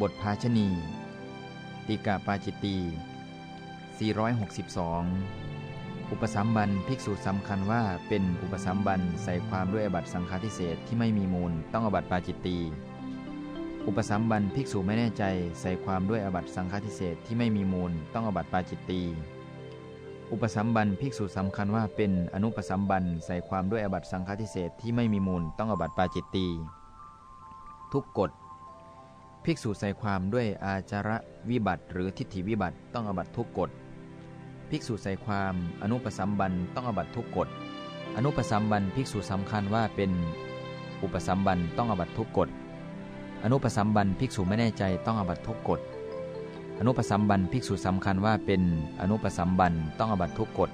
บทภาชณี ติกาปาจิตตี462 อุปสัมบันภิกษุสำคัญว่าเป็นอุปสัมบันใส่ความด้วยอบัตสังฆาทิเศษที่ไม่มีมูลต้องอบัตปาจิตตีอุปสัมบันภิกษุไม่แน่ใจใส่ความด้วยอบัตสังฆาทิเศษที่ไม่มีมูลต้องอบัตปาจิตตีอุปสัมบันภิกษุสำคัญว่าเป็นอนุปสัมบันใส่ความด้วยอบัตสังฆาทิเศษที่ไม่มีมูลต้องอบัตปาจิตตีทุกกฎ ภิกษุใส่ความด้วยอาจาระวิบัติ หรือทิฏฐิวิบัติต้องอบัตทุกกฎ ภิกษุใส่ความอนุปสัมบันต้องอบัตทุกกฎ อนุปสัมบันภิกษุสำคัญว่าเป็นอุปสัมบันต้องอบัตทุกกฎ อนุปสัมบันภิกษุไม่แน่ใจต้องอบัตทุกกฎ อนุปสัมบันภิกษุสำคัญว่าเป็นอนุปสัมบันต้องอบัตทุกกฎ